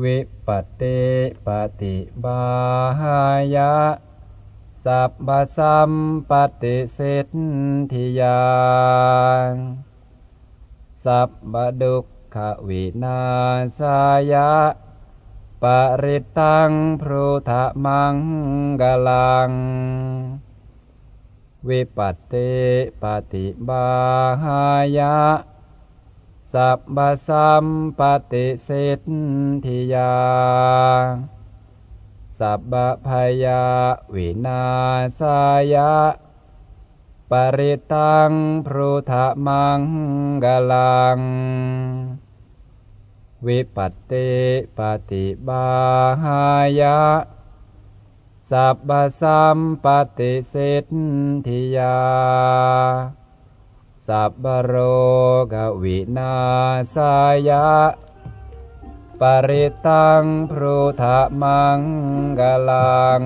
วิปัตติปฏิบายะ สัพพสัมปติสิทธิยานสัพพดุขวินาสายะ ปริตังพรุธมังกลัง วิปัตติปฏิบายะ สัพพสัมปติสิทธิยา สัพพพยาวินาสายะ ปริตังพรุธมังกลัง วิปัตติปฏิบายะ สัพพสัมปติสิทธิยา สัพโรกวินาสายะ ปริตังพรุธมังกลัง